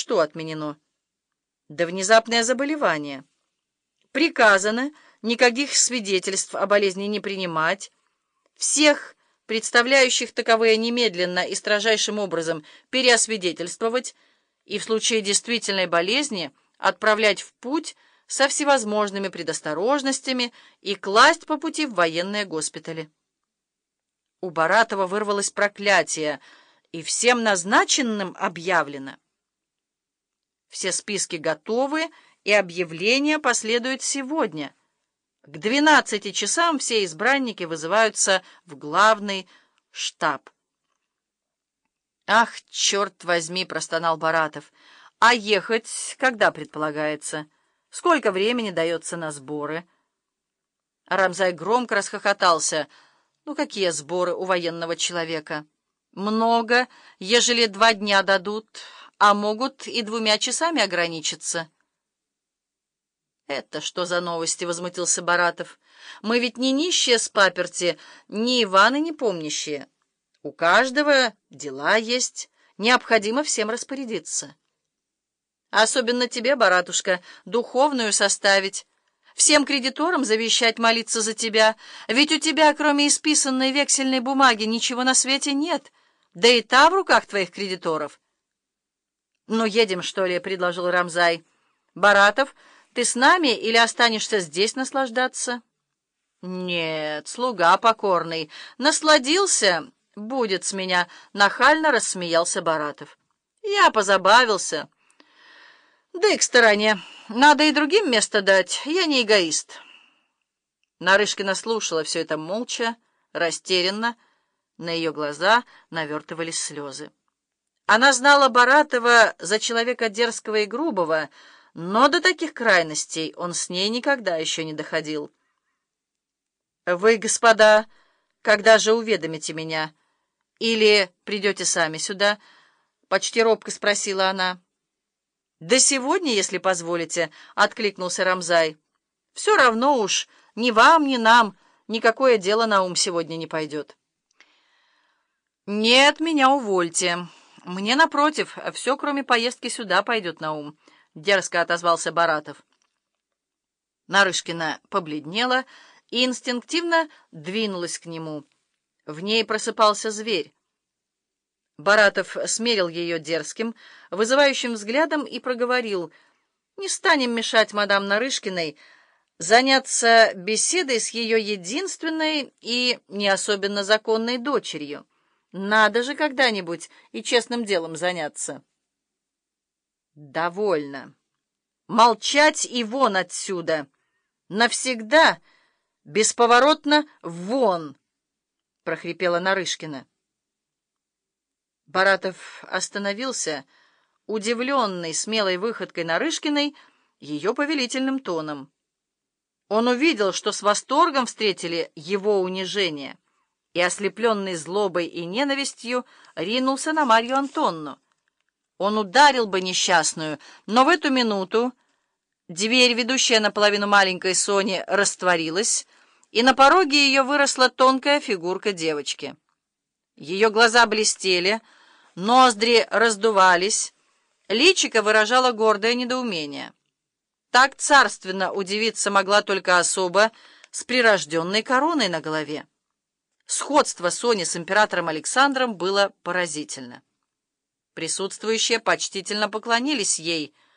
Что отменено? Да внезапное заболевание. Приказано никаких свидетельств о болезни не принимать, всех представляющих таковые немедленно и строжайшим образом переосвидетельствовать и в случае действительной болезни отправлять в путь со всевозможными предосторожностями и класть по пути в военные госпитали. У Баратова вырвалось проклятие, и всем назначенным объявлено. Все списки готовы, и объявление последует сегодня. К двенадцати часам все избранники вызываются в главный штаб. «Ах, черт возьми!» — простонал Баратов. «А ехать когда предполагается? Сколько времени дается на сборы?» Рамзай громко расхохотался. «Ну, какие сборы у военного человека?» «Много, ежели два дня дадут, а могут и двумя часами ограничиться». «Это что за новости?» — возмутился Баратов. «Мы ведь не нищие с паперти, ни Иваны не помнящие». У каждого дела есть, необходимо всем распорядиться. Особенно тебе, Баратушка, духовную составить, всем кредиторам завещать молиться за тебя, ведь у тебя, кроме исписанной вексельной бумаги, ничего на свете нет, да и та в руках твоих кредиторов. «Ну, едем, что ли?» — предложил Рамзай. «Баратов, ты с нами или останешься здесь наслаждаться?» «Нет, слуга покорный. Насладился...» «Будет с меня!» — нахально рассмеялся Баратов. «Я позабавился. Да и к стороне. Надо и другим место дать. Я не эгоист». Нарышкина слушала все это молча, растерянно. На ее глаза навертывались слезы. Она знала Баратова за человека дерзкого и грубого, но до таких крайностей он с ней никогда еще не доходил. «Вы, господа, когда же уведомите меня?» «Или придете сами сюда?» — почти робко спросила она. «Да сегодня, если позволите», — откликнулся Рамзай. «Все равно уж ни вам, ни нам никакое дело на ум сегодня не пойдет». «Нет, меня увольте. Мне, напротив, все, кроме поездки сюда, пойдет на ум», — дерзко отозвался Баратов. Нарышкина побледнела и инстинктивно двинулась к нему. В ней просыпался зверь. Баратов смерил ее дерзким, вызывающим взглядом и проговорил, «Не станем мешать мадам Нарышкиной заняться беседой с ее единственной и не особенно законной дочерью. Надо же когда-нибудь и честным делом заняться». «Довольно. Молчать и вон отсюда. Навсегда, бесповоротно вон!» — прохрипела Нарышкина. Баратов остановился, удивленный смелой выходкой Нарышкиной, ее повелительным тоном. Он увидел, что с восторгом встретили его унижение, и, ослепленный злобой и ненавистью, ринулся на Марью Антонну. Он ударил бы несчастную, но в эту минуту дверь, ведущая наполовину маленькой Сони, растворилась, и на пороге ее выросла тонкая фигурка девочки. Ее глаза блестели, ноздри раздувались, личико выражало гордое недоумение. Так царственно удивиться могла только особа с прирожденной короной на голове. Сходство Сони с императором Александром было поразительно. Присутствующие почтительно поклонились ей —